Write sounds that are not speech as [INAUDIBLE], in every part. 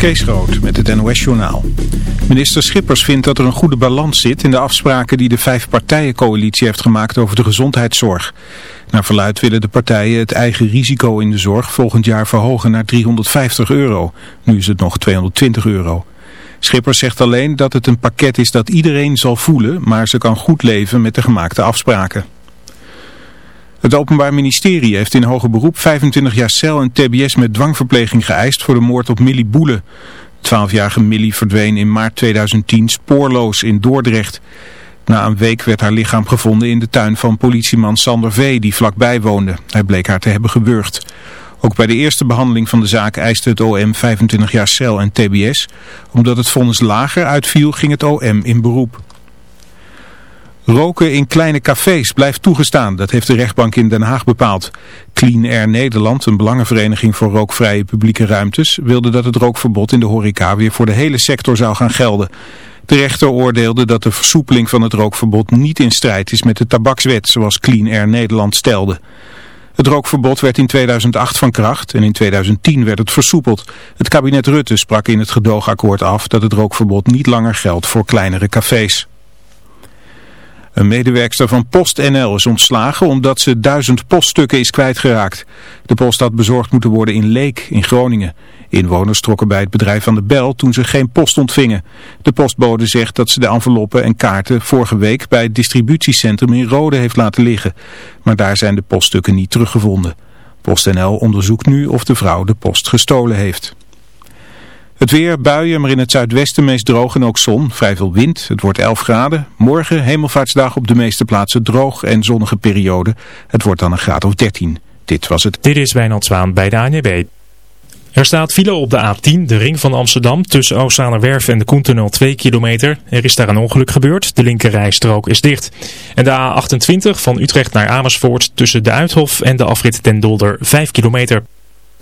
Kees Groot met het NOS-journaal. Minister Schippers vindt dat er een goede balans zit in de afspraken die de vijfpartijencoalitie heeft gemaakt over de gezondheidszorg. Naar verluid willen de partijen het eigen risico in de zorg volgend jaar verhogen naar 350 euro. Nu is het nog 220 euro. Schippers zegt alleen dat het een pakket is dat iedereen zal voelen, maar ze kan goed leven met de gemaakte afspraken. Het Openbaar Ministerie heeft in hoger beroep 25 jaar cel en tbs met dwangverpleging geëist voor de moord op Millie Boele. 12-jarige Millie verdween in maart 2010 spoorloos in Dordrecht. Na een week werd haar lichaam gevonden in de tuin van politieman Sander V. die vlakbij woonde. Hij bleek haar te hebben gewurgd. Ook bij de eerste behandeling van de zaak eiste het OM 25 jaar cel en tbs. Omdat het vonnis lager uitviel ging het OM in beroep. Roken in kleine cafés blijft toegestaan, dat heeft de rechtbank in Den Haag bepaald. Clean Air Nederland, een belangenvereniging voor rookvrije publieke ruimtes, wilde dat het rookverbod in de horeca weer voor de hele sector zou gaan gelden. De rechter oordeelde dat de versoepeling van het rookverbod niet in strijd is met de tabakswet, zoals Clean Air Nederland stelde. Het rookverbod werd in 2008 van kracht en in 2010 werd het versoepeld. Het kabinet Rutte sprak in het gedoogakkoord af dat het rookverbod niet langer geldt voor kleinere cafés. Een medewerkster van PostNL is ontslagen omdat ze duizend poststukken is kwijtgeraakt. De post had bezorgd moeten worden in Leek in Groningen. Inwoners trokken bij het bedrijf aan de bel toen ze geen post ontvingen. De postbode zegt dat ze de enveloppen en kaarten vorige week bij het distributiecentrum in Rode heeft laten liggen. Maar daar zijn de poststukken niet teruggevonden. PostNL onderzoekt nu of de vrouw de post gestolen heeft. Het weer, buien, maar in het zuidwesten meest droog en ook zon. Vrij veel wind. Het wordt 11 graden. Morgen hemelvaartsdag op de meeste plaatsen droog en zonnige periode. Het wordt dan een graad of 13. Dit was het. Dit is Wijnand Zwaan bij de ANB. Er staat file op de A10, de ring van Amsterdam, tussen Oostzaanerwerf en de Koentunnel 2 kilometer. Er is daar een ongeluk gebeurd, de linkerrijstrook is dicht. En de A28 van Utrecht naar Amersfoort tussen de Uithof en de afrit ten Dolder 5 kilometer.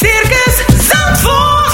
Circus Zandvoort.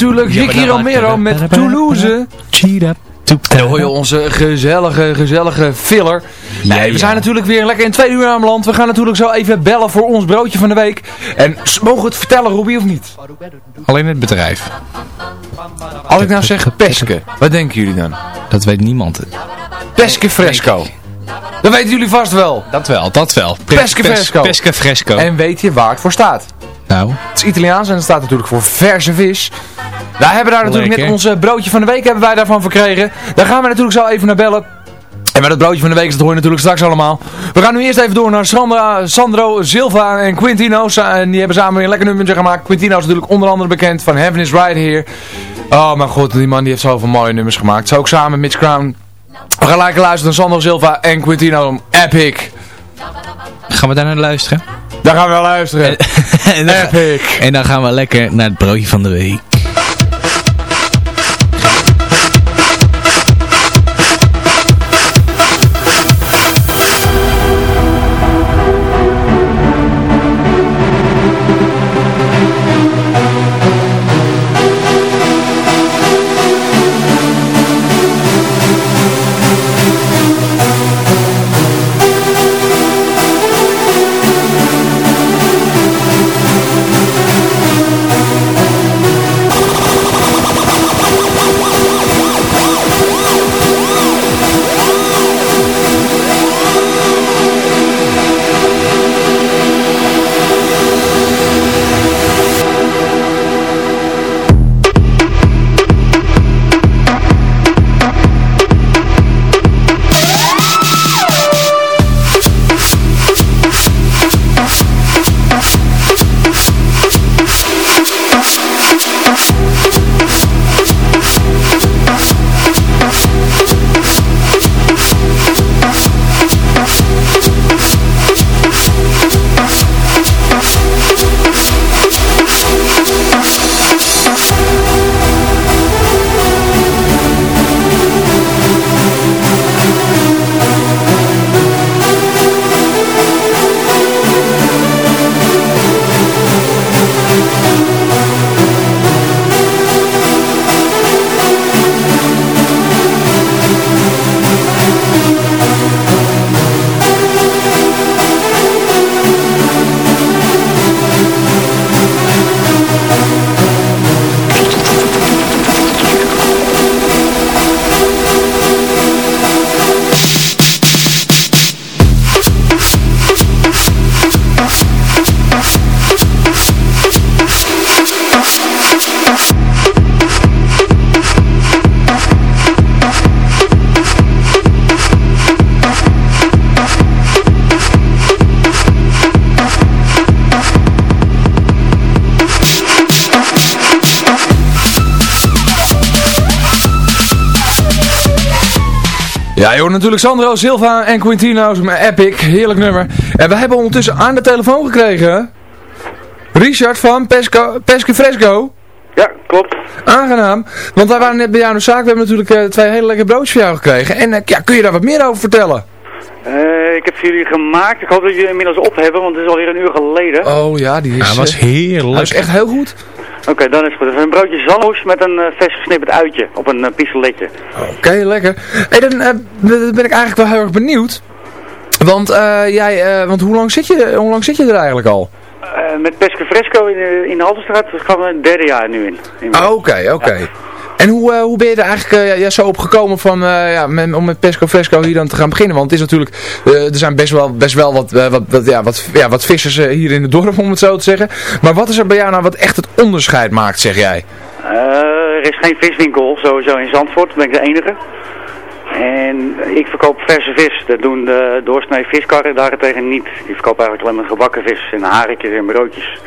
Natuurlijk Ricky Romero met Toulouse. En dan hoor je onze gezellige, gezellige filler. Nee, we zijn natuurlijk weer lekker in twee uur aan land. We gaan natuurlijk zo even bellen voor ons broodje van de week. En mogen we het vertellen, Robbie, of niet? Alleen het bedrijf. Als ik nou zeg peske, wat denken jullie dan? Dat weet niemand. Peske fresco. Dat weten jullie vast wel. Dat wel, dat wel. Pesca fresco. Pesca fresco. En weet je waar het voor staat? Nou, Het is Italiaans en het staat natuurlijk voor verse vis. Wij hebben daar natuurlijk Lekker. net ons broodje van de week hebben wij daarvan verkregen. Daar gaan we natuurlijk zo even naar bellen. En met het broodje van de week, dat hoor je natuurlijk straks allemaal. We gaan nu eerst even door naar Sandra, Sandro, Silva en Quintino. En die hebben samen weer een lekker nummertje gemaakt. Quintino is natuurlijk onder andere bekend van Heaven is Right Here. Oh mijn god, die man die heeft zoveel mooie nummers gemaakt. Zo ook samen met Mitch Crown. We gaan lekker luisteren naar Sandro Silva en Quintino. Epic. gaan we daar naar luisteren? Daar gaan we wel luisteren. en, [LAUGHS] dan en dan gaan we lekker naar het broodje van de week. Natuurlijk Sandro Silva en Quintino, met Epic, heerlijk nummer. En we hebben ondertussen aan de telefoon gekregen... Richard van Pesco, Pesco Fresco. Ja, klopt. Aangenaam. Want wij waren net bij jou in de zaak. We hebben natuurlijk eh, twee hele lekkere broodjes voor jou gekregen. En eh, ja, kun je daar wat meer over vertellen? Eh, ik heb voor jullie gemaakt. Ik hoop dat jullie hem inmiddels op hebben, want het is alweer een uur geleden. Oh ja, die is... Ja, was heerlijk. hij is echt heel goed. Oké, dan is het goed. Een broodje zalmoes met een eh, vers gesnipperd uitje op een uh, pistoletje. Oké, lekker. Hey, dan, eh, dan ben ik eigenlijk wel heel erg benieuwd. Want, eh, jij, eh, want hoe, lang zit je, hoe lang zit je er eigenlijk al? Eh, met Pesca Fresco in de, in de Haltestraat dat gaan we het derde jaar nu in. in Ah, Oké, oké. En hoe, eh, hoe ben je er eigenlijk eh, ja, zo op gekomen van, eh, ja, om met Pesco Fresco hier dan te gaan beginnen? Want het is natuurlijk, er zijn best wel, best wel wat, wat, wat, ja, wat, ja, wat vissers hier in het dorp, om het zo te zeggen. Maar wat is er bij jou nou wat echt het onderscheid maakt, zeg jij? Er is geen viswinkel sowieso in Zandvoort, ben ik de enige. En ik verkoop verse vis. Dat doen de doorsnee viskarren daarentegen niet. Die verkopen eigenlijk alleen maar gebakken vis en haringjes en broodjes.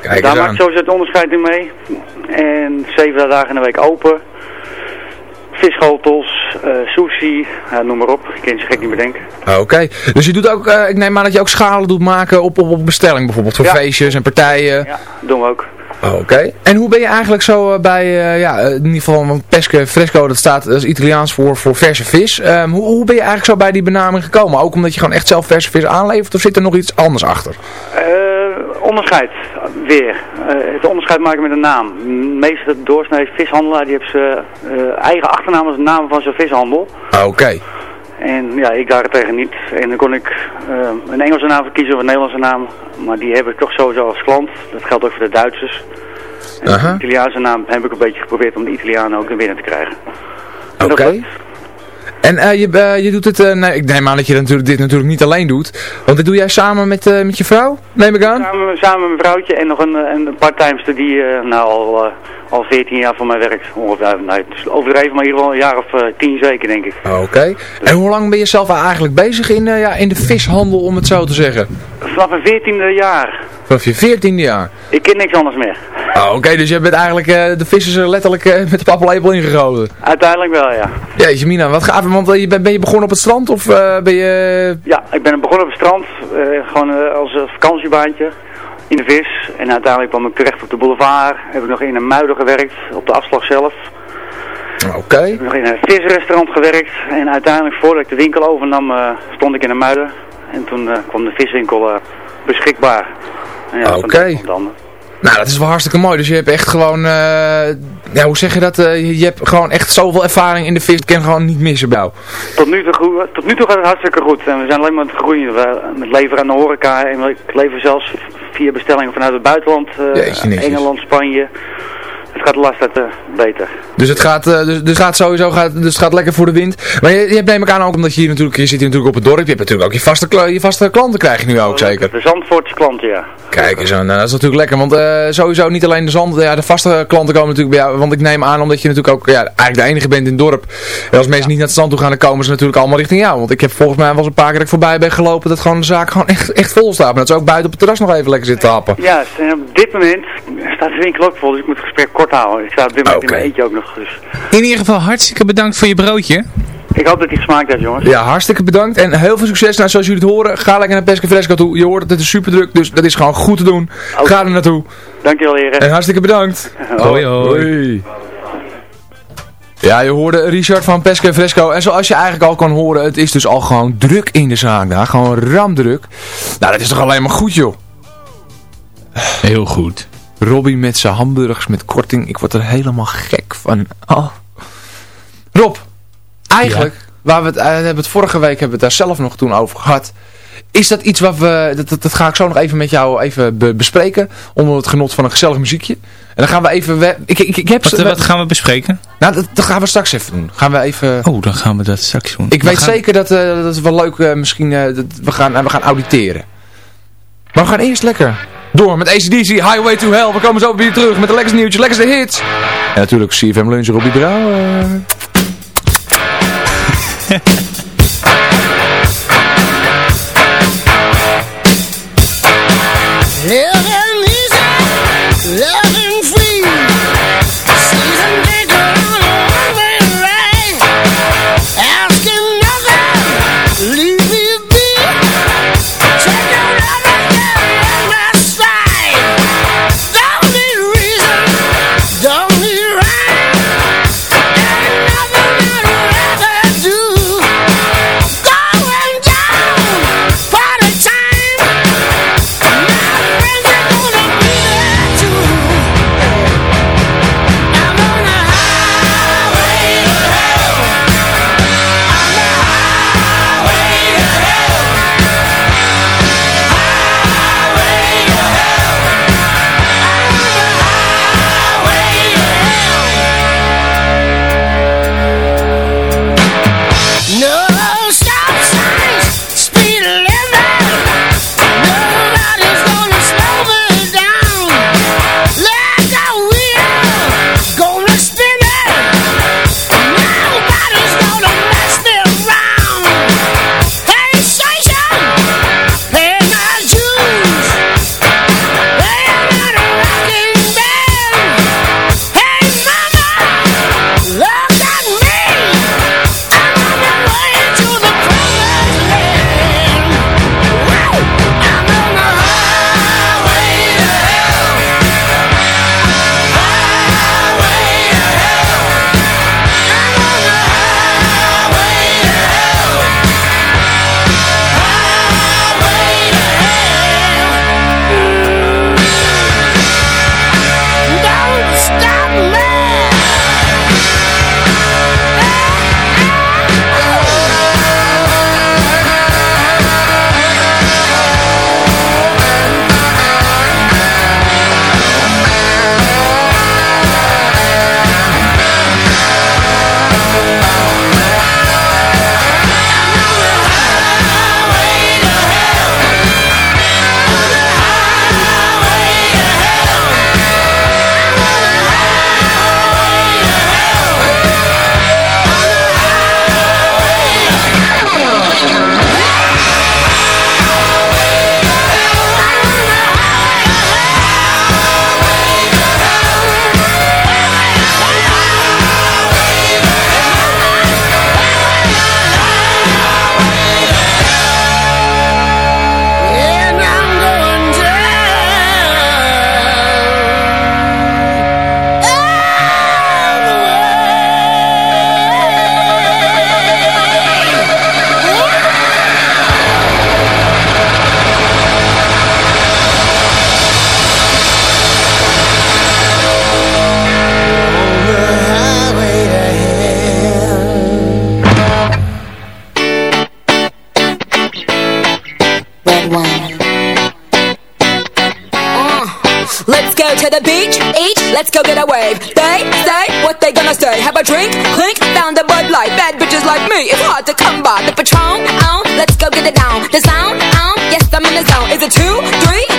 Kijk Daar eens maak aan. ik sowieso het onderscheid in mee. En zeven dagen in de week open. Visschotels, eh, sushi, noem maar op. Ik kan ze gek niet bedenken. Ah, Oké, dus je doet ook, eh, ik neem aan dat je ook schalen doet maken op, op, op bestelling bijvoorbeeld, voor Ja. feestjes en partijen. Ja, doen we ook. Oh, Oké. En hoe ben je eigenlijk zo eh, bij, eh, ja, eh, in ieder geval, pesca fresco, dat staat als Italiaans voor, voor verse vis. Ehm, hoe, hoe ben je eigenlijk zo bij die benaming gekomen? Ook omdat je gewoon echt zelf verse vis aanlevert of zit er nog iets anders achter? Eh, onderscheid, weer. Het onderscheid maken met een naam. De meeste doorsnee vishandelaar die hebben ze eh, eigen achternaam als de naam van zijn vishandel. Ah, Oké. En ja, ik daarentegen niet. En dan kon ik eh, een Engelse naam verkiezen of een Nederlandse naam. Maar die heb ik toch sowieso als klant. Dat geldt ook voor de Duitsers. En de Italiaanse naam heb ik een beetje geprobeerd om de Italianen ook in binnen te krijgen. Oké. En eh, je, eh, je doet het, nee, ik neem aan dat je dat natuurlijk, dit natuurlijk niet alleen doet. Want dit doe jij samen met, met je vrouw, neem ik aan? Samen, samen met mijn vrouwtje en nog een, een part-timester die nou al, al 14 jaar voor mij werkt. Ongeveer, nou, het overdreven, maar in ieder geval een jaar of eh, 10 zeker denk ik. Ah, Oké. En hoe lang ben je zelf eigenlijk bezig in, eh, ja, in de vishandel, om het zo te zeggen? Vanaf mijn 14e jaar. Vanaf je veertiende jaar? Ik ken niks anders meer. Ah, Oké, dus je bent eigenlijk eh, de vissers er letterlijk met de paplepel ingegoten. Uiteindelijk wel, ja. Jeetje Mina, wat gaaf. Want je bent, ben je begonnen op het strand of ben je... Ja, ik ben begonnen op het strand, gewoon als vakantiebaantje in de vis. En uiteindelijk kwam ik terecht op de boulevard. Heb ik nog in een muiden gewerkt, op de afslag zelf. Oké. Heb ik nog in een visrestaurant gewerkt. En uiteindelijk, voordat ik de winkel overnam, eh, stond ik in een muiden. En toen eh, kwam de viswinkel eh, beschikbaar. Ja, Oké. dan. Nou, dat is wel hartstikke mooi. Dus je hebt echt gewoon... ja, hoe zeg je dat? Je, hebt gewoon echt zoveel ervaring in de vis. Ik kan gewoon niet missen bij jou. Tot nu, toe, tot nu toe gaat het hartstikke goed. En we zijn alleen maar aan het groeien. We, met leveren aan de horeca. En ik lever zelfs via bestellingen vanuit het buitenland. eh. Engeland, Spanje. Het gaat tijd eh, beter. Dus het gaat, eh, dus, dus gaat sowieso gaat, dus het gaat lekker voor de wind. Maar je, je hebt neem ik aan ook omdat je hier natuurlijk, je zit hier natuurlijk op het dorp. Je hebt natuurlijk ook je vaste, je vaste klanten krijg je nu ook zeker. De Zandvoortse klanten, ja. Kijk eens aan, nou, dat is natuurlijk lekker. Want eh, sowieso niet alleen de zand, ja, de vaste klanten komen natuurlijk bij jou. Want ik neem aan omdat je natuurlijk ook ja, eigenlijk de enige bent in het dorp. En als mensen niet naar het strand toe gaan, dan komen ze natuurlijk allemaal richting jou. Want ik heb volgens mij wel eens een paar keer dat ik voorbij ben gelopen dat gewoon de zaak gewoon echt, echt vol staat. Maar dat ze ook buiten op het terras nog even lekker zitten te happen. Ja, en op dit moment staat de winkel ook vol, dus ik moet het gesprek kort houden. Ik sta op dit moment Oké. in mijn eentje ook nog, dus In ieder geval hartstikke bedankt voor je broodje. ik hoop dat hij gesmaakt heeft, jongens. Ja, hartstikke bedankt en heel veel succes. Nou, zoals jullie het horen, ga lekker naar Pesca Fresco toe. Je hoort het, het is super druk, dus dat is gewoon goed te doen. Ga er naartoe. Dankjewel, heren. En hartstikke bedankt. Hoi hoi. Hoi. Ja, je hoorde Richard van Pesca Fresco. En zoals je eigenlijk al kan horen, het is dus al gewoon druk in de zaak daar. Gewoon ramdruk. Nou, dat is toch alleen maar goed, joh. Heel goed. Robbie met zijn hamburgers met korting. Ik word er helemaal gek van. Oh. Rob, eigenlijk, waar we het, eh, hebben het vorige week hebben we het daar zelf nog toen over gehad. Is dat iets wat we, dat, dat, dat ga ik zo nog even met jou even be- bespreken. Onder het genot van een gezellig muziekje. En dan gaan we even, we- ik, ik, ik heb... Wat, wat gaan we bespreken? Nou, dat, dat gaan we straks even doen. Gaan we even... Oh, dan gaan we dat straks doen. Ik We weet gaan- zeker dat, eh, dat is wel leuk, eh, misschien, dat we, gaan, we gaan auditeren. Maar we gaan eerst lekker door met ACDC, Highway to Hell. We komen zo weer terug met de lekkerste nieuwtjes, lekkerste hits. En natuurlijk CFM Lunch, Robbie Brouwer. [LAUGHS]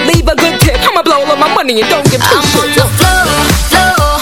Leave a good tip. I'ma blow all my money and don't give two I'm on the floor, floor.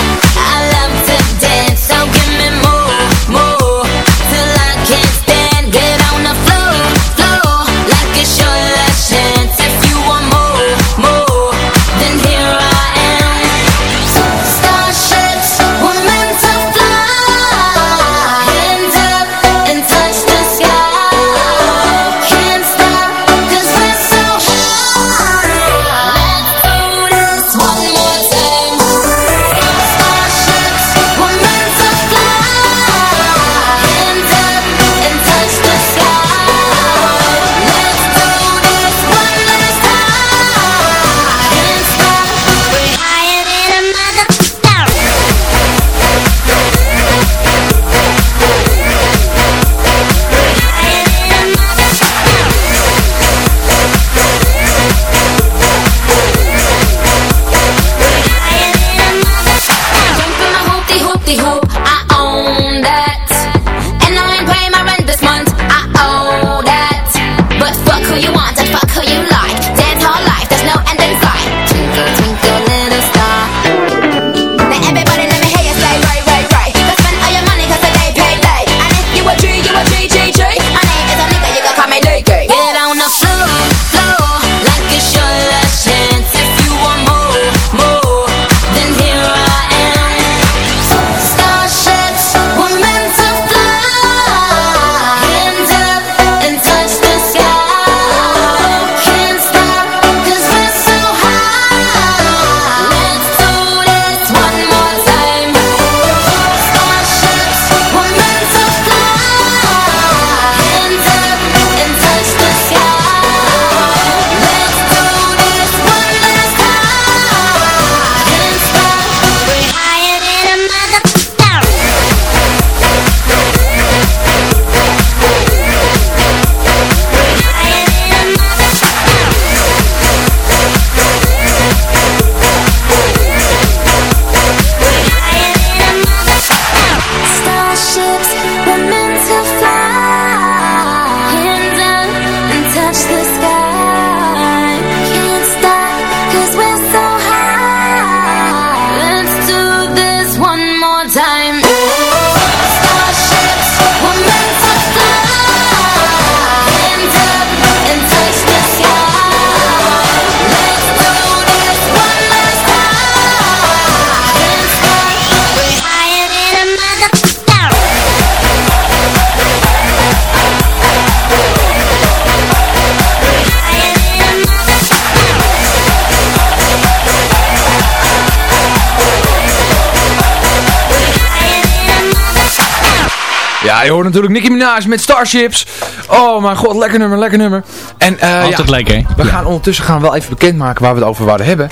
Je hoort natuurlijk Nicki Minaj met Starships. Oh mijn god, lekker nummer, lekker nummer. En, eh, Altijd ja, lekker. We gaan ondertussen gaan we wel even bekendmaken waar we het over wilden hebben.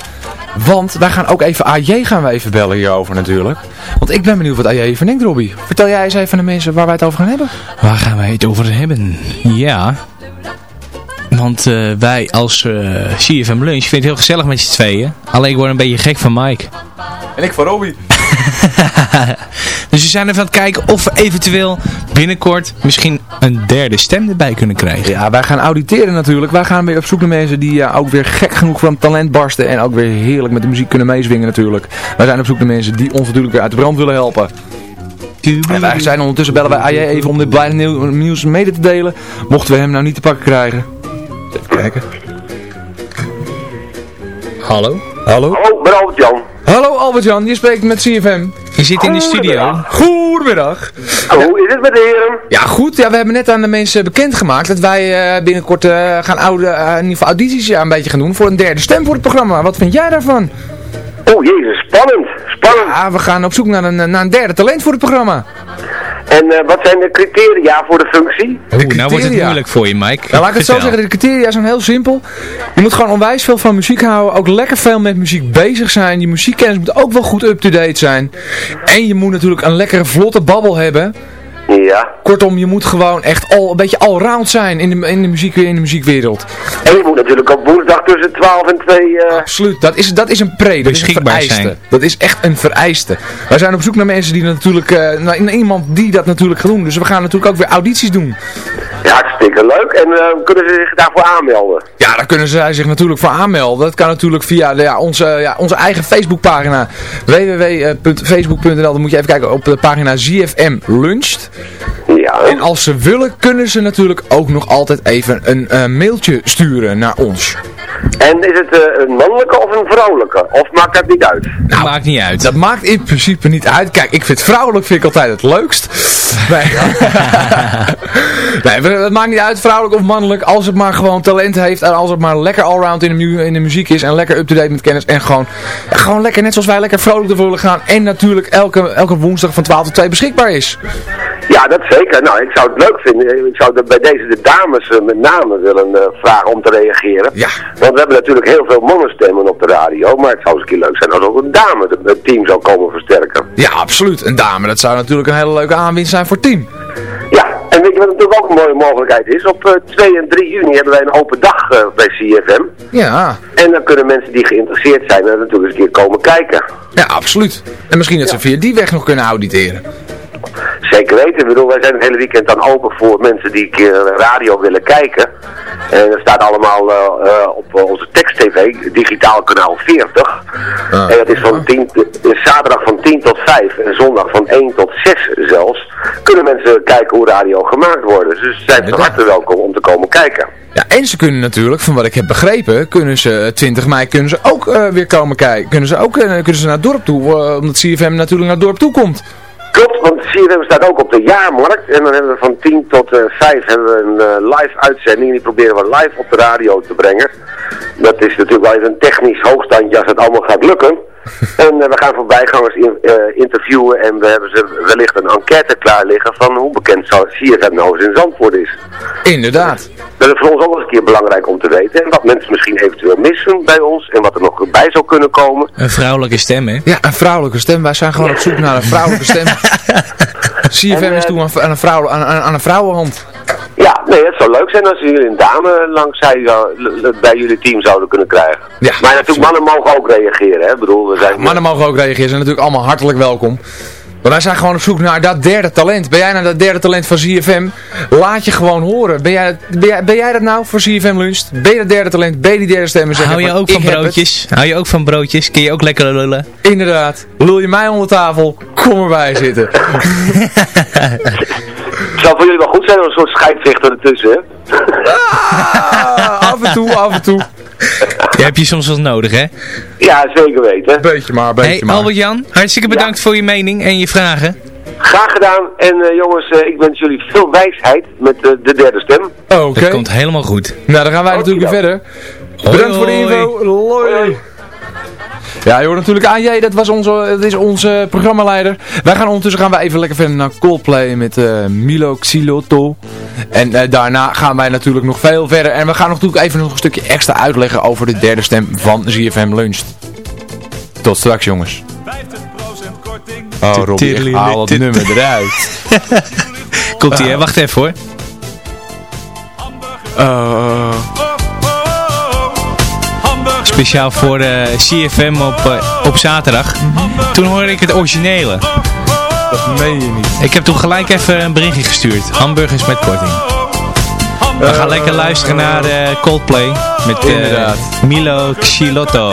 Want wij gaan ook even AJ gaan we even bellen hierover natuurlijk. Want ik ben benieuwd wat AJ hiervan denkt, Robbie. Vertel jij eens even aan de mensen waar wij het over gaan hebben. Waar gaan wij het over hebben? Ja. Want eh, wij als eh CFM Lunch vinden het heel gezellig met z'n tweeën. Alleen ik word een beetje gek van Mike. En ik van Robbie. [LAUGHS] Dus we zijn even aan het kijken of we eventueel binnenkort misschien een derde stem erbij kunnen krijgen. Ja, wij gaan auditeren natuurlijk. Wij gaan weer op zoek naar mensen die ja, ook weer gek genoeg van talent barsten. En ook weer heerlijk met de muziek kunnen meezwingen natuurlijk. Wij zijn op zoek naar mensen die ons natuurlijk weer uit de brand willen helpen. En wij zijn ondertussen bellen wij AJ even om dit blijde nieuw- nieuws mede te delen. Mochten we hem nou niet te pakken krijgen. Even kijken. Hallo? Hallo? Hallo, ben Albert-Jan. Hallo Albert-Jan, je spreekt met CFM. Je zit in de studio. Goedemiddag. Hoe is het met de heren? Ja goed, ja, we hebben net aan de mensen bekendgemaakt dat wij eh, binnenkort eh, gaan oude, eh, in ieder geval audities ja, een beetje gaan doen voor een derde stem voor het programma. Wat vind jij daarvan? Oh jezus, spannend. Spannend. Ja, we gaan op zoek naar een, naar een derde talent voor het programma. En eh, wat zijn de criteria voor de functie? Oeh, nou wordt het moeilijk voor je, Mike. Nou, laat ik het zo zeggen, de criteria zijn heel simpel. Je moet gewoon onwijs veel van muziek houden, ook lekker veel met muziek bezig zijn. Je muziekkennis moet ook wel goed up-to-date zijn. En je moet natuurlijk een lekkere vlotte babbel hebben. Ja. Kortom, je moet gewoon echt al, een beetje allround zijn in de, in de, muziek, in de muziekwereld. En je moet natuurlijk op woensdag tussen 12 en 2... eh, Absoluut, dat is, dat is een pre, dat is een vereiste. zijn. Dat is echt een vereiste. Wij zijn op zoek naar mensen die natuurlijk, eh, naar naar iemand die dat natuurlijk gaat doen. Dus we gaan natuurlijk ook weer audities doen. Ja, hartstikke leuk. En eh, kunnen ze zich daarvoor aanmelden? Ja, daar kunnen zij zich natuurlijk voor aanmelden. Dat kan natuurlijk via de, ja, onze, ja, onze eigen Facebookpagina www.facebook.nl. Dan moet je even kijken op de pagina ZFM Luncht. Ja. En als ze willen, kunnen ze natuurlijk ook nog altijd even een eh, mailtje sturen naar ons. En is het eh, een mannelijke of een vrouwelijke? Of maakt dat niet uit? Dat maakt niet uit. Dat maakt in principe niet uit. Kijk, ik vind vrouwelijk vind ik altijd het leukst. [LAUGHS] Nee, nee het maakt niet uit, vrouwelijk of mannelijk. Als het maar gewoon talent heeft en als het maar lekker allround in de, mu in de muziek is. En lekker up-to-date met kennis. En gewoon, ja, gewoon lekker, net zoals wij, lekker vrolijk ervoor willen gaan. En natuurlijk elke, elke woensdag van 12 tot 2 beschikbaar is. Ja, dat zeker. Nou, ik zou het leuk vinden. Ik zou bij deze de dames eh, met name willen eh, vragen om te reageren. Ja. Want we hebben natuurlijk heel veel mannenstemmen op de radio. Maar het zou eens een keer leuk zijn als ook een dame het team zou komen versterken. Ja, absoluut. Een dame, dat zou natuurlijk een hele leuke aanwinst zijn voor het team. Ja, en weet je wat natuurlijk ook een mooie mogelijkheid is? Op eh, 2 en 3 juni hebben wij een open dag eh, bij CFM. Ja, En dan kunnen mensen die geïnteresseerd zijn er natuurlijk eens een keer komen kijken. ja, absoluut. En misschien dat ze via die weg nog kunnen auditeren. Zeker weten. Ik bedoel, wij zijn het hele weekend dan open voor mensen die een keer radio willen kijken. En dat staat allemaal eh, eh, op eh, onze tekst-tv, digitaal kanaal 40. Ah. En dat is van 10, te- is zaterdag van 10 tot 5 en zondag van 1 tot 6 zelfs. Kunnen mensen kijken hoe radio gemaakt wordt. Dus ze zijn van harte welkom om te komen kijken. Ja, en ze kunnen natuurlijk, van wat ik heb begrepen, kunnen ze 20 mei kunnen ze ook weer komen kijken. Kunnen ze ook kunnen ze naar het dorp toe, omdat CFM natuurlijk naar het dorp toe komt. Klopt, want CFM staat ook op de jaarmarkt. En dan hebben we van 10 tot eh 5 hebben we een eh, live uitzending. Die proberen we live op de radio te brengen. Dat is natuurlijk wel even een technisch hoogstandje als het allemaal gaat lukken. En eh, we gaan voorbijgangers in, eh, interviewen en we hebben ze wellicht een enquête klaar liggen van hoe bekend zou CFM nou eens in Zandvoort is. Inderdaad. Dat is voor ons ook eens een keer belangrijk om te weten. En wat mensen misschien eventueel missen bij ons en wat er nog bij zou kunnen komen. Een vrouwelijke stem, hè? Ja, een vrouwelijke stem. Wij zijn gewoon op zoek naar een vrouwelijke stem. [LAUGHS] CFM is toe aan, aan, een vrouw, aan een vrouwenhand. Ja, nee, het zou leuk zijn als jullie een dame langs zij l- bij jullie team zouden kunnen krijgen. Ja, maar natuurlijk, mannen mogen ook reageren, hè. Ik bedoel, we zijn... Mannen mogen ook reageren, ze zijn natuurlijk allemaal hartelijk welkom. Maar wij zijn gewoon op zoek naar dat derde talent. Ben jij nou dat derde talent van CFM? Laat je gewoon horen. Ben jij, ben jij, ben jij dat nou voor CFM Lunch? Ben je dat derde talent? Ben je die derde stem? en zeggen Hou je ook van broodjes? Hou je ook van broodjes? Kun je ook lekker lullen? Inderdaad. Lul je mij onder tafel? Kom erbij zitten. [LAUGHS] Het zou voor jullie wel goed zijn om een soort scheidsrechter ertussen, hè. Ah, af en toe, af en toe. [LAUGHS] Die heb je soms wel nodig, hè? Ja, zeker weten. Beetje maar, beetje Hey, maar. Albert-Jan, hartstikke bedankt voor je mening en je vragen. Graag gedaan. En eh, jongens, eh, ik wens jullie veel wijsheid met eh, de derde stem. Oké. Dat komt helemaal goed. Nou, dan gaan wij natuurlijk weer verder. Bedankt voor de info. Loi. Ja, je hoort natuurlijk AJ, dat, was onze, dat is onze programmaleider. Wij gaan ondertussen gaan we even lekker verder naar Coldplay met eh, Milo Xilotto. En eh, daarna gaan wij natuurlijk nog veel verder. En we gaan nog natuurlijk even nog een stukje extra uitleggen over de derde stem van ZFM Lunch. Tot straks jongens. 50% korting. Oh Robbie, haal het nummer eruit. [LAUGHS] Komt ie, hè? Wacht even hoor. Uh, Speciaal voor de CFM op, eh, op zaterdag. Toen hoorde ik het originele. dat meen je niet. Ik heb toen gelijk even een berichtje gestuurd. Hamburgers met korting. We gaan lekker luisteren naar de Coldplay met eh. Milo Xilotto.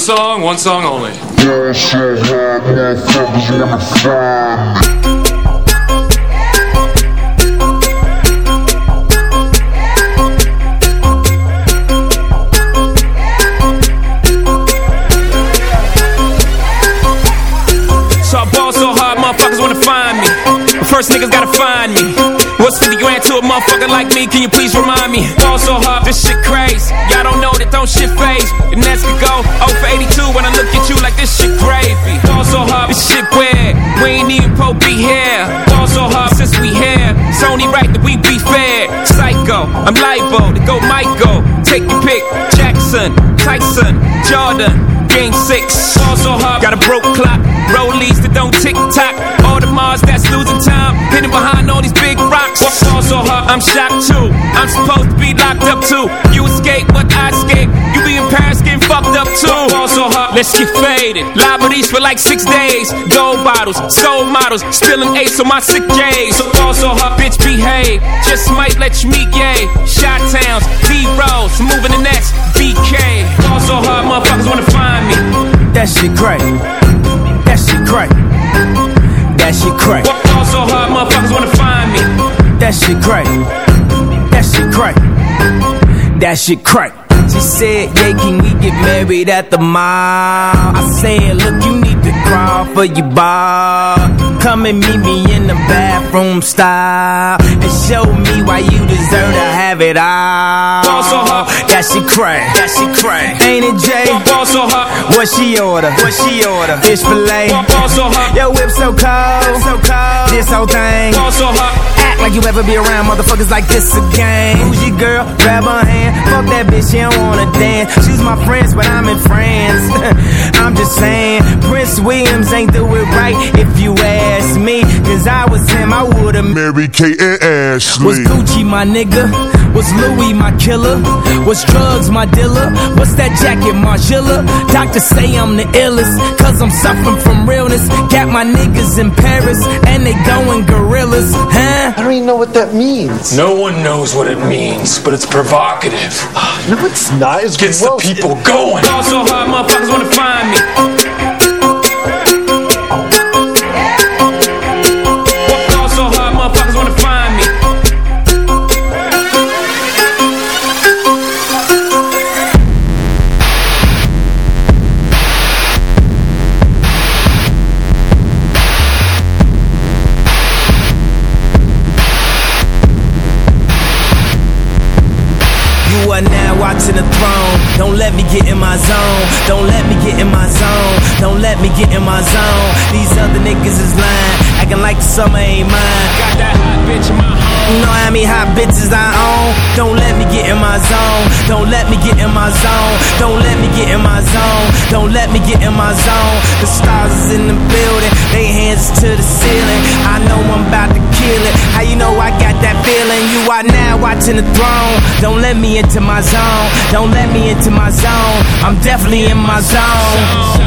Song, one song only. So I ball so hard, motherfuckers wanna find me. First niggas gotta find me. What's 50 grand to a motherfucker like me? Can you please remind me? Ball so hard, this shit crazy. Y'all don't know that don't shit phase. The Nets could go 0 for 82 when I look at you like this shit gravy. Ball so hard, this shit weird. We ain't even Pope be here. Ball so hard since we here. It's only right that we be fair. Psycho, I'm libo to go Michael. Take your pick. Jackson, Tyson, Jordan. Game six, ball so hard, got a broke clock. Rollies that don't tick tock. All the Mars that's losing time, hidden behind all these big rocks. Ball so hard, I'm shocked too. I'm supposed to be locked up too. You escape, but I escape. You be in Paris getting too. So hard, let's get faded. Liberties for like six days. Gold bottles, soul models, spilling ace on my sick days. So ball so hard, bitch behave. Just might let you meet gay. Shot towns, B rolls, moving the next BK. Ball so hard, motherfuckers wanna find me. That shit crack. That shit crack. That shit crack. Ball so hard, motherfuckers wanna find me. That shit crack. That shit crack. That shit crack. She said, yeah, can we get married at the mall? I said, look, you need to crawl for your bar. come and meet me in the bathroom style and show me why you deserve to have it all. Ball so hot. That she cray, that she cray. Ain't it Jay? Ball so hot. What she order? What she order? Fish fillet. Ball so hot. Yo, whip so cold, so cold. This whole thing. Ball so hot. Like you ever be around motherfuckers like this again. Who's your girl? Grab her hand. Fuck that bitch, she don't wanna dance. She's my friends, but I'm in France. [LAUGHS] I'm just saying, Prince Williams ain't do it right if you ask me. Cause I was him, I would've Mary Kate and Ashley. was Gucci my nigga? Was Louis my killer? Was drugs my dealer? What's that jacket, Margilla? Doctors say I'm the illest, cause I'm suffering from realness. Got my niggas in Paris, and they going gorillas, huh? I don't even know what that means. No one knows what it means, but it's provocative. [SIGHS] No, it's not. It's Gets gross. the people going. Ball so hot, motherfuckers wanna find me. Don't let me get in my zone. Don't let me get in my zone. Don't let me get in my zone. Don't let me get in my zone. The stars is in the building. They hands to the ceiling. I know I'm about to kill it. How you know I got that feeling? You are now watching the throne. Don't let me into my zone. Don't let me into my zone. I'm definitely in my zone.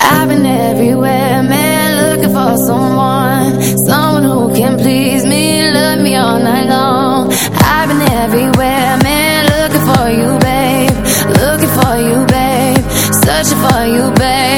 I've been everywhere, man, for someone, someone who can please me, love me all night long. I've been everywhere, man, looking for you, babe, looking for you, babe, searching for you, babe.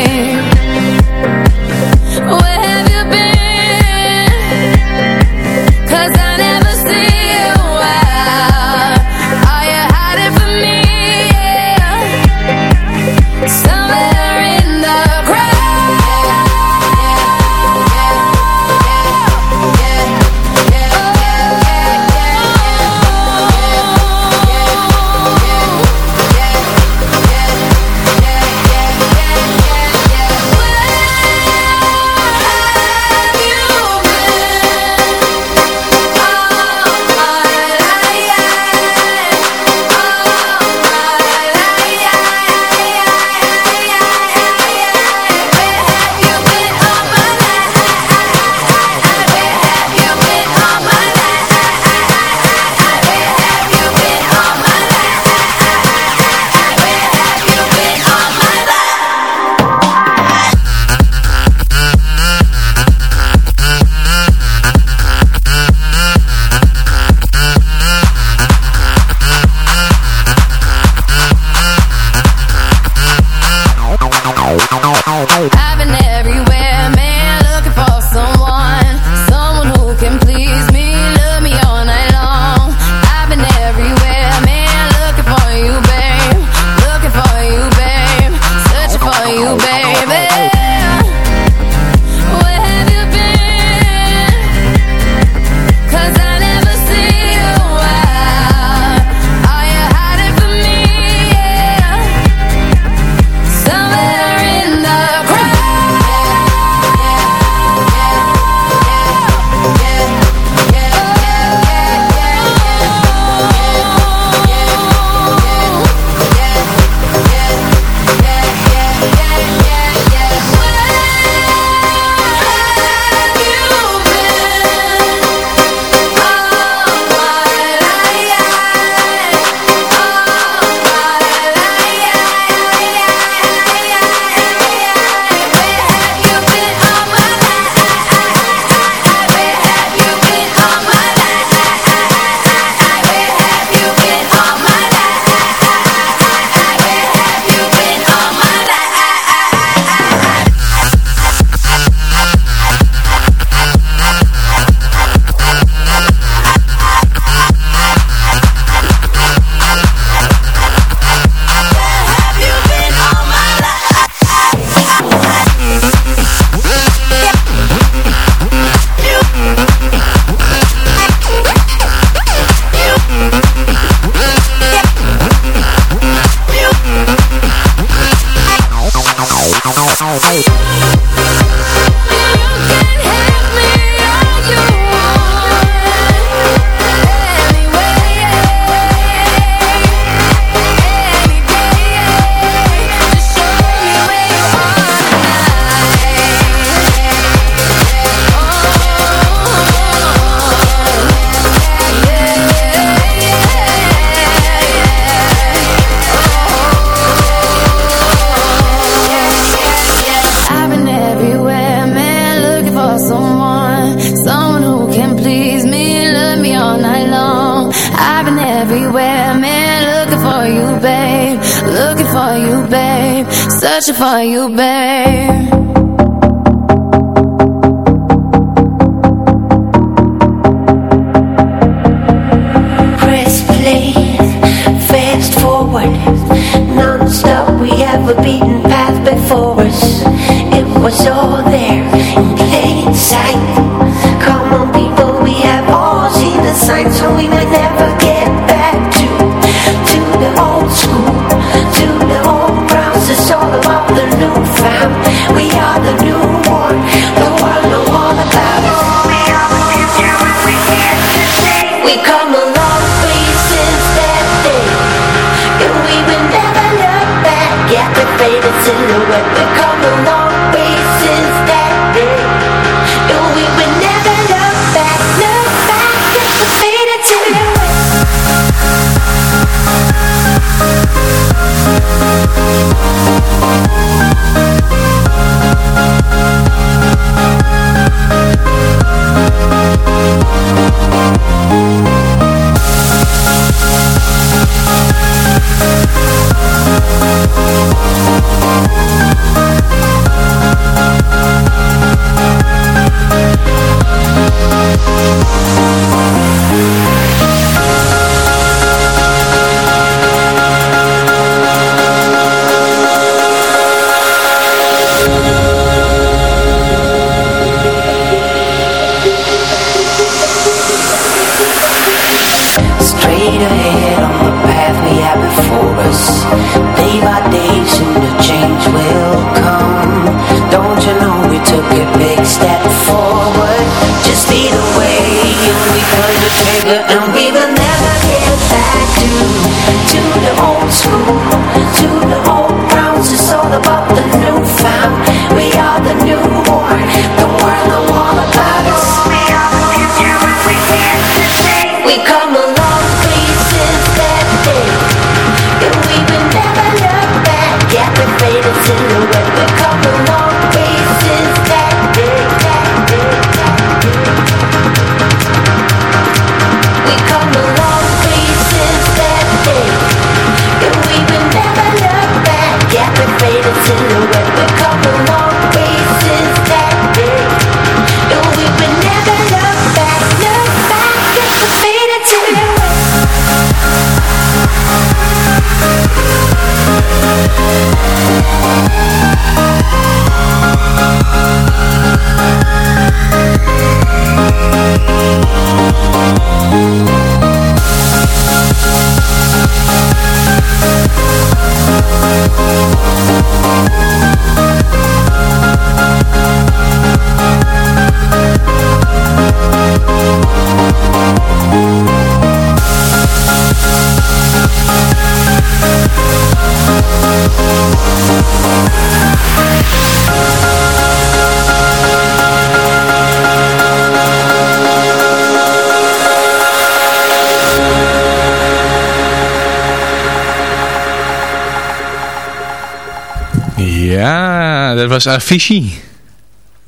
dat was Avicii.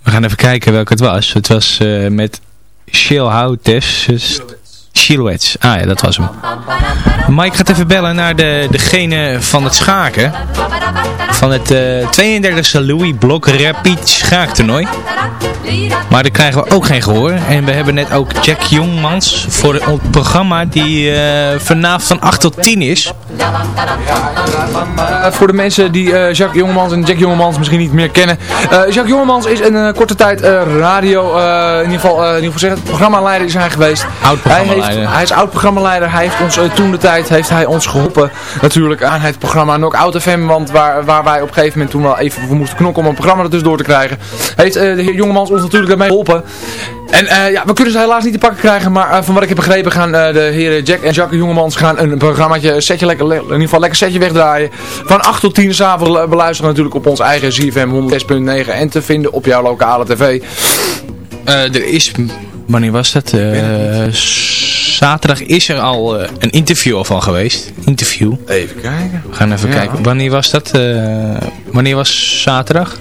We gaan even kijken welke het was. Het was eh, met Shellhoutes dus Silhouettes. Ah ja, dat was hem. Mike gaat even bellen naar de, degene van het schaken. Van het eh, 32e Louis Blok Rapid schaaktoernooi. Maar daar krijgen we ook geen gehoor. En we hebben net ook Jack Jongmans voor het programma die eh, vanavond van 8 tot 10 is. Eh, voor de mensen die eh, Jacques Jongemans en Jack Jongemans misschien niet meer kennen. Eh, Jacques Jongemans is een eh, korte tijd radio, in ieder geval, in ieder geval zeggen, programmaleider is hij geweest. Oud Hij, heeft, hij is oud programmaleider. Hij heeft ons toen de tijd heeft hij ons geholpen natuurlijk aan het programma Knockout FM. Want waar, waar wij op een gegeven moment toen wel even voor moesten knokken om een programma er tussendoor te krijgen. Heeft de heer Jongemans ons natuurlijk daarmee geholpen. En eh, ja, we kunnen ze helaas niet te pakken krijgen, maar eh, van wat ik heb begrepen gaan eh, de heren Jack en Jacques Jongemans gaan een programmaatje, een setje lekker, in ieder geval lekker setje wegdraaien. Van 8 tot 10 s'avonds beluisteren natuurlijk op ons eigen ZFM 106.9 en te vinden op jouw lokale tv. Er is, wanneer was dat? Zaterdag is er al een interview al van geweest. Interview. Even kijken. We gaan even Ja. kijken. Wanneer was dat? wanneer was zaterdag?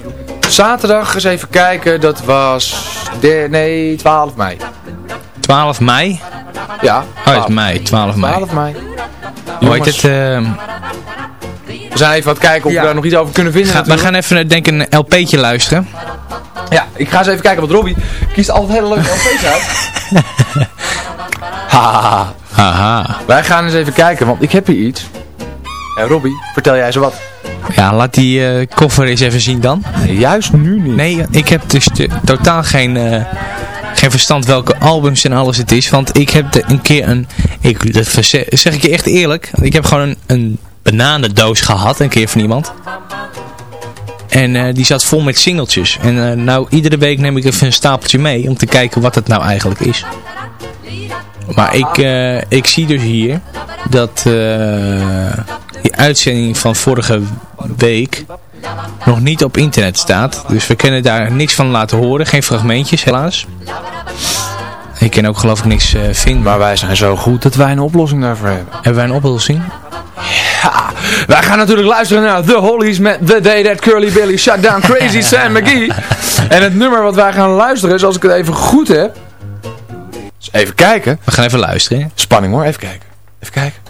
Zaterdag, eens even kijken, dat was, de, nee, 12 mei. 12 mei? Ja. Oh, het is mei. 12 mei. 12 mei. Hoe heet het? eh, We zijn even het kijken of Ja. we daar nog iets over kunnen vinden. ga- we gaan even, eh, denk ik, een LP'tje luisteren. Ja, ik ga eens even kijken, want Robbie kiest altijd hele leuke [LAUGHS] LP's uit. Haha. Wij gaan eens even kijken, want ik heb hier iets. En Robbie, vertel jij ze wat? Ja, laat die eh, koffer eens even zien dan. juist nu niet. Nee, ik heb dus totaal geen, eh, geen verstand welke albums en alles het is. Want ik heb de, een keer een... Ik, dat zeg ik je echt eerlijk. Ik heb gewoon een, een bananendoos gehad een keer van iemand. En eh, die zat vol met singeltjes. En nou, iedere week neem ik even een stapeltje mee om te kijken wat het nou eigenlijk is. Maar ik, ik zie dus hier dat die uitzending van vorige week nog niet op internet staat. Dus we kunnen daar niks van laten horen. Geen fragmentjes helaas. Ik kan ook geloof ik niks eh, vinden. Maar wij zijn zo goed dat wij een oplossing daarvoor hebben. Hebben wij een oplossing? Ja, wij gaan natuurlijk luisteren naar The Hollies met The Day That Curly Billy Shut Down Crazy [LAUGHS] Sam McGee. En het nummer wat wij gaan luisteren is, als ik het even goed heb... Dus even kijken. We gaan even luisteren. hè? Spanning hoor, even kijken. Even kijken.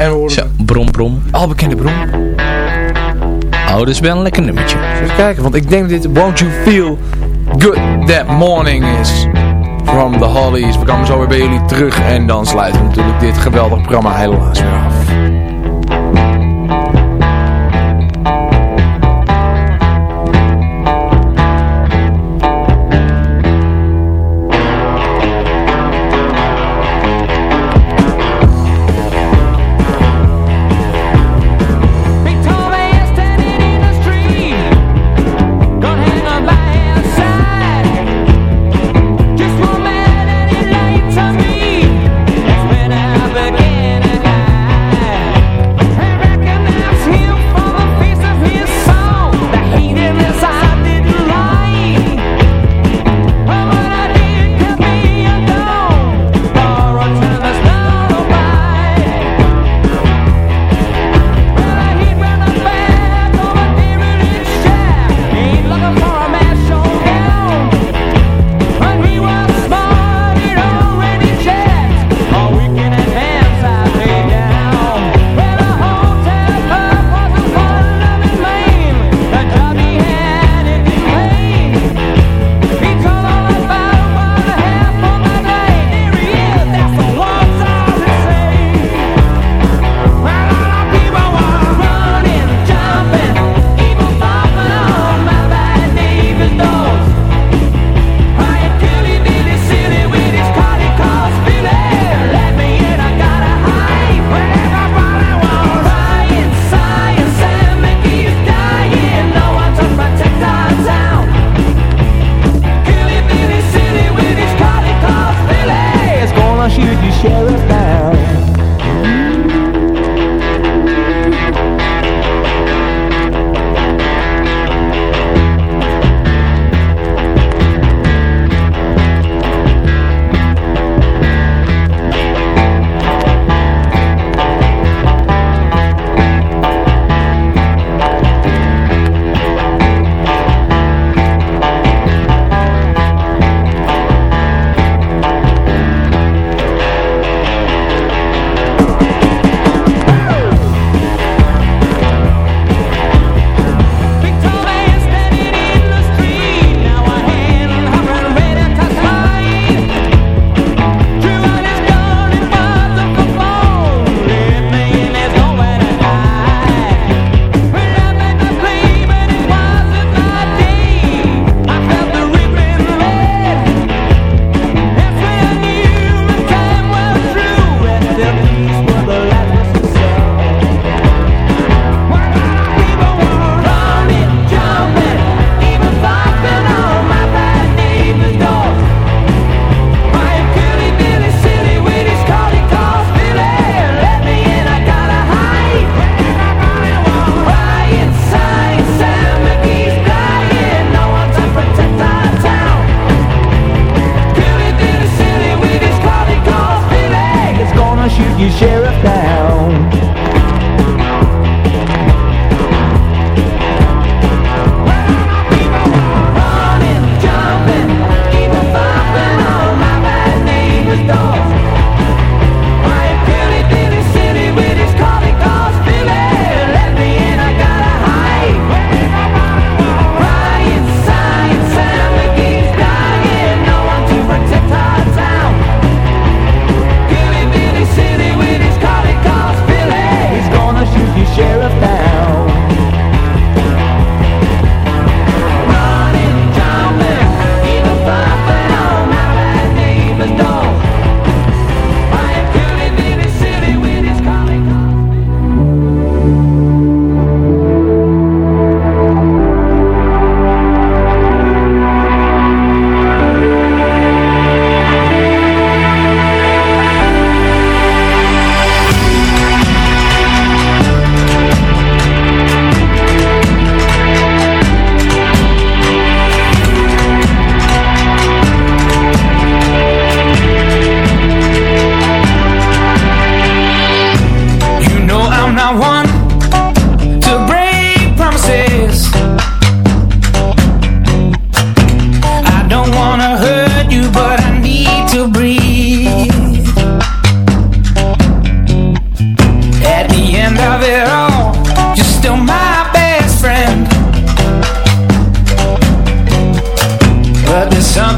En horen Zo, brom brom. al bekende bron. Oh, dat is wel een lekker nummertje. Even kijken, want ik denk dat dit Won't You Feel Good That Morning is. From The Hollies. We komen zo weer bij jullie terug. En dan sluiten we natuurlijk dit geweldige programma helaas weer af.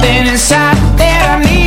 Something inside that I need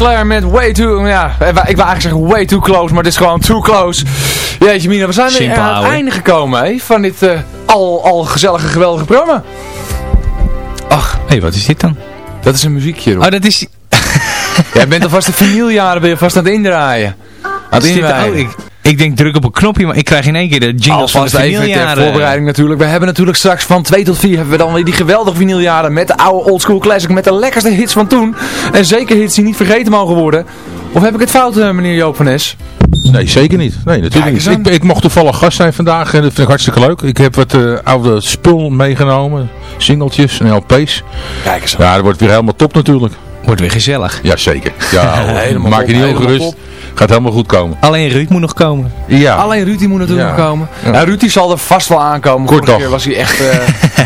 Clare met Way Too... Ja, ik wou eigenlijk zeggen Way Too Close, maar het is gewoon Too Close. Jeetje Mina, we zijn weer aan het einde gekomen hè, van dit eh, al, al gezellige, geweldige programma. Ach, Hé, hey, wat is dit dan? dat is een muziekje. Rob. Oh, dat is... [LAUGHS] Jij bent alvast de vinyljaren ben je vast aan het indraaien. Aan het indraaien. Ik, denk druk op een knopje, maar ik krijg in één keer de jingles van de Alvast even ter vinyljaren. voorbereiding natuurlijk. We hebben natuurlijk straks van 2 tot 4 hebben we dan weer die geweldige vinyljaren met de oude oldschool classic met de lekkerste hits van toen. En zeker hits die niet vergeten mogen worden. Of heb ik het fout, eh, meneer Joop van Es? Nee, zeker niet. Nee, natuurlijk niet. Ik, ik mocht toevallig gast zijn vandaag en dat vind ik hartstikke leuk. Ik heb wat eh, oude spul meegenomen. Singeltjes en LP's. Kijk eens Ja, dat wordt weer helemaal top natuurlijk. Wordt weer gezellig. Ja, zeker. Ja, [LAUGHS] Helemaal maak je niet helemaal ongerust. Gaat helemaal goed komen. Alleen Ruud moet nog komen. Ja. Alleen Ruud die moet natuurlijk Ja. nog komen. Ja. Nou, Ruud die zal er vast wel aankomen. Kort keer was hij echt, eh,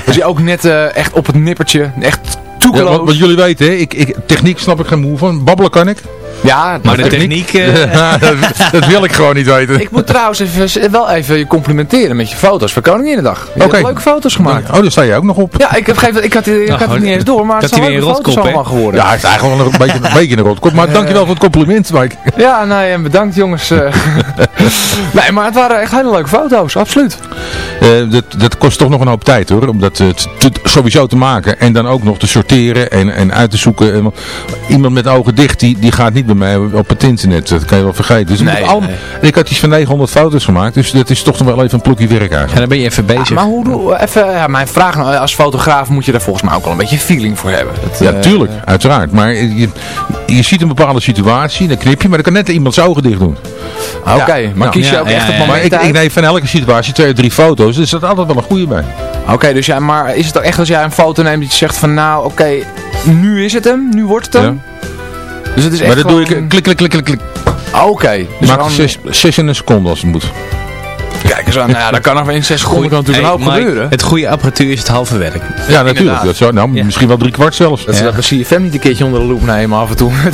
was hij ook net eh, echt op het nippertje. Echt Ja, toekeloos. wat, wat jullie weten, hè, ik, ik, techniek snap ik geen moe van. Babbelen kan ik. Ja, Maar de techniek... eh, [LAUGHS] dat, dat wil ik gewoon niet weten. Ik moet trouwens even, wel even je complimenteren met je foto's voor Koninginnedag. Je Oké. hebt leuke foto's gemaakt. Oh, daar sta je ook nog op. Ja, ik, heb, geen- ik had, ik had het niet eens door, maar dat het zijn leuke een foto's allemaal geworden. Ja, hij is eigenlijk wel een beetje, een beetje een rotkop. Maar dankjewel voor het compliment, Mike. [LAUGHS] Ja, nee, en bedankt jongens. eh. [LAUGHS] nee, maar het waren echt hele leuke foto's, absoluut. Eh, dat, dat kost toch nog een hoop tijd hoor, om dat te- sowieso te maken. En dan ook nog te sorteren en, en uit te zoeken. Iemand met ogen dicht, die, die gaat niet bij mij op het internet. Dat kan je wel vergeten. Dus Nee, al- nee. en ik had iets van 900 foto's gemaakt, dus dat is toch nog wel even een plukje werk eigenlijk. dan ben je even bezig. Maar hoe doe, even, ja, mijn vraag nou, als fotograaf moet je daar volgens mij ook wel een beetje feeling voor hebben. Dat, Ja, eh, tuurlijk, uiteraard. Maar je, je ziet een bepaalde situatie, dan knip je, maar dan kan net iemand zijn ogen dicht doen. Oké, Ja, maar nou, kies je ook ja, echt ja. het Maar moment ik, ik neem van elke situatie twee of drie foto's, dus er staat altijd wel een goede bij. Oké, dus ja, maar is het ook echt als jij een foto neemt dat je zegt van nou, oké, nu is het hem, nu wordt het hem? Dus het is echt Maar dat doe ik klik, klik, klik, klik, klik. Oké, dus Maak gewoon- zes, zes in een seconde als het moet. kijk eens aan, nou ja, dan kan er in zes [LAUGHS] seconden kan natuurlijk Hey, Mike, gebeuren. Het goede apparatuur is het halve werk. Ja, natuurlijk. Dat zou, nou, Ja. misschien wel drie kwart zelfs. Dat ze dat bij CFM niet een keertje onder de loep nemen af en toe. [LAUGHS] [LAUGHS]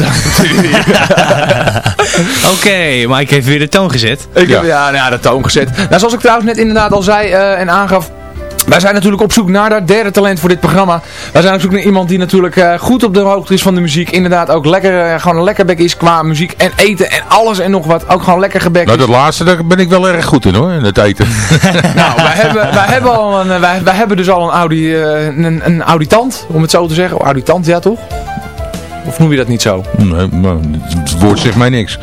Oké, Mike heeft weer de toon gezet. Ik Ja. heb ja, nou ja, de toon gezet. Nou, zoals ik trouwens net inderdaad al zei eh, en aangaf. Wij zijn natuurlijk op zoek naar dat derde talent voor dit programma. Wij zijn op zoek naar iemand die natuurlijk eh, goed op de hoogte is van de muziek. Inderdaad ook lekker, eh, gewoon een lekker bek is qua muziek en eten en alles en nog wat. Ook gewoon lekker gebek Nou, is. dat laatste, daar ben ik wel erg goed in hoor, in het eten. [LAUGHS] Nou, wij hebben, wij, hebben al een, eh, wij, wij hebben dus al een, audi, een, een auditant, om het zo te zeggen. Oh, auditant, ja toch? Of noem je dat niet zo? Nee, maar het woord zegt mij niks.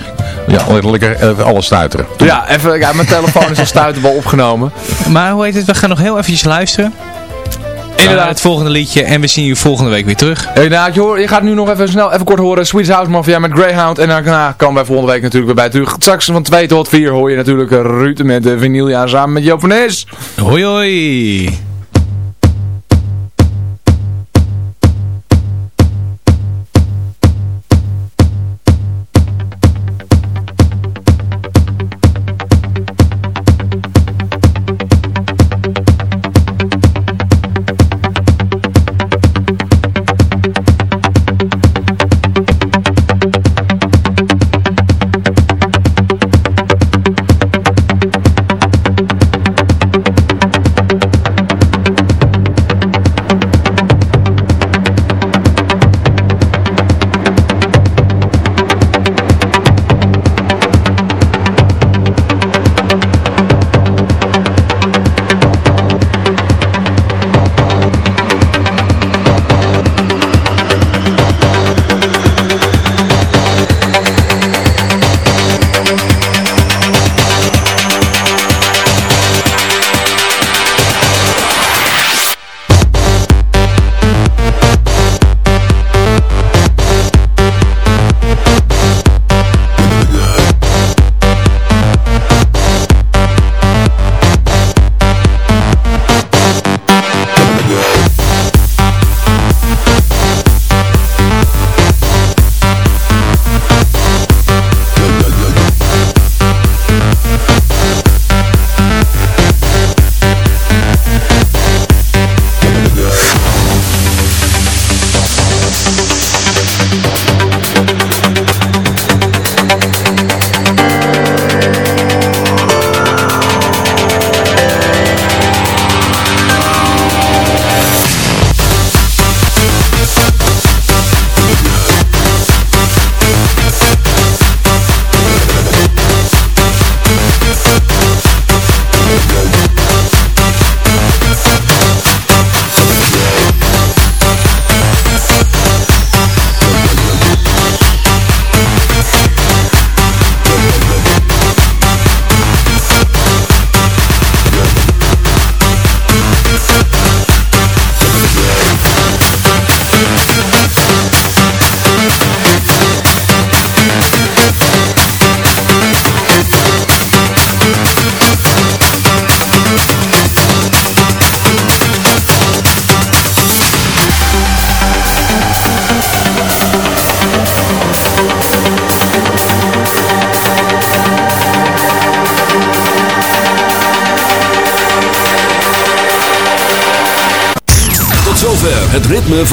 Ja, lekker even alles stuiteren. Ja, even, ja, mijn telefoon is al stuiterbal opgenomen. Maar hoe heet het? We gaan nog heel eventjes luisteren. Inderdaad. Het volgende liedje. En we zien je volgende week weer terug. Inderdaad, je, hoort- je gaat nu nog even snel, even kort horen Sweet House Mafia met Greyhound. En daarna komen wij volgende week natuurlijk weer bij terug. Straks van 2 tot 4 hoor je natuurlijk eh, Ruud met de Vinylia samen met Joop van Nes. Hoi hoi.